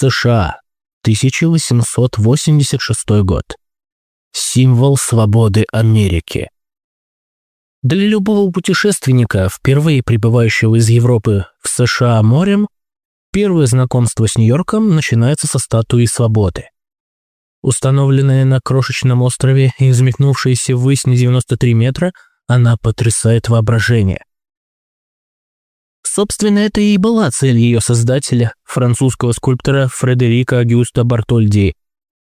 США, 1886 год. Символ свободы Америки. Для любого путешественника, впервые прибывающего из Европы в США морем, первое знакомство с Нью-Йорком начинается со статуи свободы. Установленная на крошечном острове и взметнувшаяся ввысь на 93 метра, она потрясает воображение. Собственно, это и была цель ее создателя, французского скульптора Фредерика Агюста Бартольди,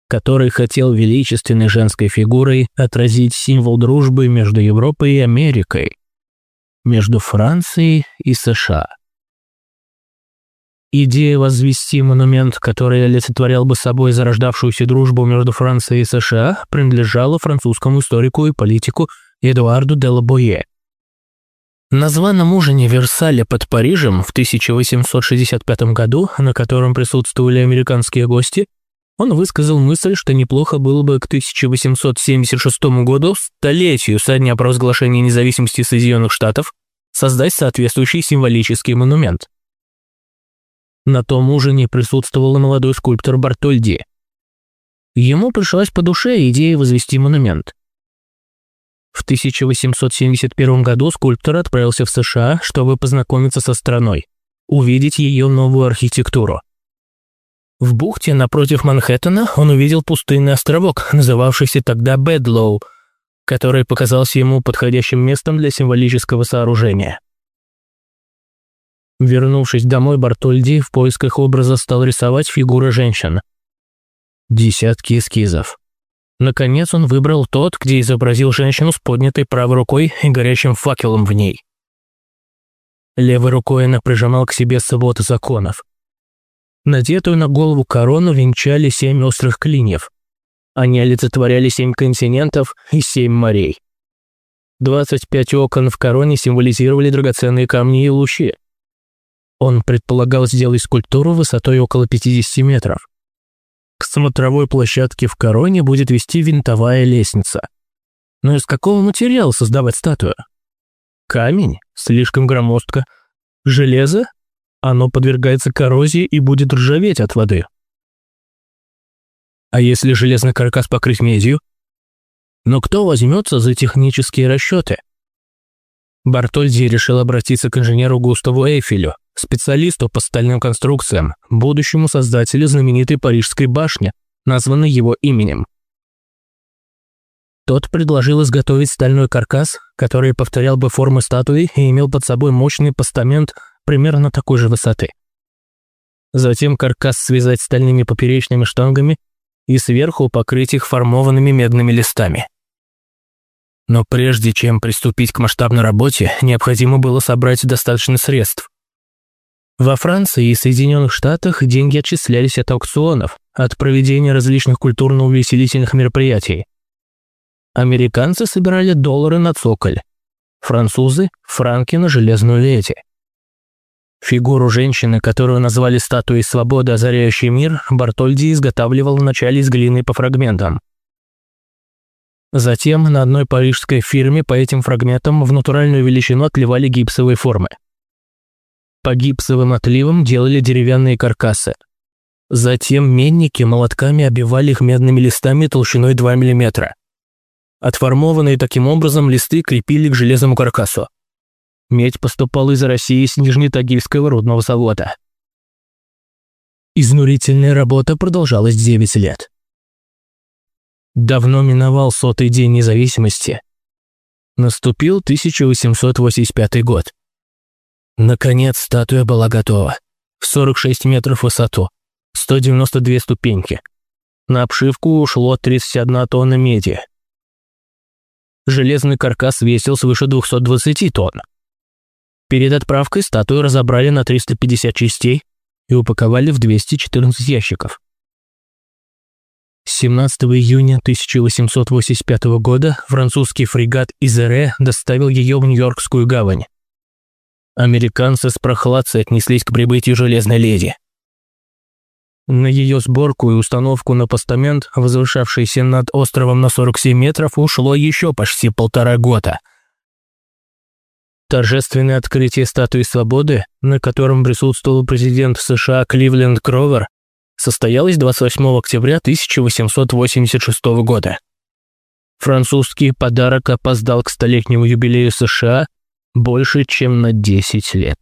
который хотел величественной женской фигурой отразить символ дружбы между Европой и Америкой, между Францией и США. Идея возвести монумент, который олицетворял бы собой зарождавшуюся дружбу между Францией и США, принадлежала французскому историку и политику Эдуарду де Лабое. На званом ужине Версаля под Парижем в 1865 году, на котором присутствовали американские гости, он высказал мысль, что неплохо было бы к 1876 году, столетию со дня провозглашения независимости Соединенных Штатов, создать соответствующий символический монумент. На том ужине присутствовал молодой скульптор Бартольди. Ему пришлась по душе идея возвести монумент. В 1871 году скульптор отправился в США, чтобы познакомиться со страной, увидеть ее новую архитектуру. В бухте напротив Манхэттена он увидел пустынный островок, называвшийся тогда Бедлоу, который показался ему подходящим местом для символического сооружения. Вернувшись домой, Бартольди в поисках образа стал рисовать фигуры женщин. Десятки эскизов. Наконец он выбрал тот, где изобразил женщину с поднятой правой рукой и горящим факелом в ней. Левой рукой она прижимал к себе свод законов. Надетую на голову корону венчали семь острых клиньев. Они олицетворяли семь континентов и семь морей. 25 окон в короне символизировали драгоценные камни и лучи. Он предполагал сделать скульптуру высотой около 50 метров. Смотровой площадке в короне будет вести винтовая лестница. Но из какого материала создавать статую? Камень? Слишком громоздко. Железо? оно подвергается коррозии и будет ржаветь от воды. А если железный каркас покрыть медью? Но кто возьмется за технические расчеты? Бартольди решил обратиться к инженеру Густаву Эйфелю, специалисту по стальным конструкциям, будущему создателю знаменитой Парижской башни, названной его именем. Тот предложил изготовить стальной каркас, который повторял бы формы статуи и имел под собой мощный постамент примерно такой же высоты. Затем каркас связать стальными поперечными штангами и сверху покрыть их формованными медными листами. Но прежде чем приступить к масштабной работе, необходимо было собрать достаточно средств. Во Франции и Соединенных Штатах деньги отчислялись от аукционов, от проведения различных культурно-увеселительных мероприятий. Американцы собирали доллары на цоколь, французы – франки на железную леди. Фигуру женщины, которую назвали статуей свободы, озаряющей мир, Бартольди изготавливал вначале из глины по фрагментам. Затем на одной парижской фирме по этим фрагментам в натуральную величину отливали гипсовые формы. По гипсовым отливам делали деревянные каркасы. Затем менники молотками обивали их медными листами толщиной 2 мм. Отформованные таким образом листы крепили к железному каркасу. Медь поступала из России с Нижнетагильского рудного завода. Изнурительная работа продолжалась 9 лет. Давно миновал сотый день независимости. Наступил 1885 год. Наконец статуя была готова. В 46 метров высоту, 192 ступеньки. На обшивку ушло 31 тонна меди. Железный каркас весил свыше 220 тонн. Перед отправкой статую разобрали на 350 частей и упаковали в 214 ящиков. 17 июня 1885 года французский фрегат Изере доставил ее в Нью-Йоркскую гавань. Американцы с прохладцей отнеслись к прибытию Железной Леди. На ее сборку и установку на постамент, возвышавшийся над островом на 47 метров, ушло еще почти полтора года – Торжественное открытие статуи свободы, на котором присутствовал президент США Кливленд Кровер, состоялась 28 октября 1886 года. Французский подарок опоздал к столетнему юбилею США больше, чем на 10 лет.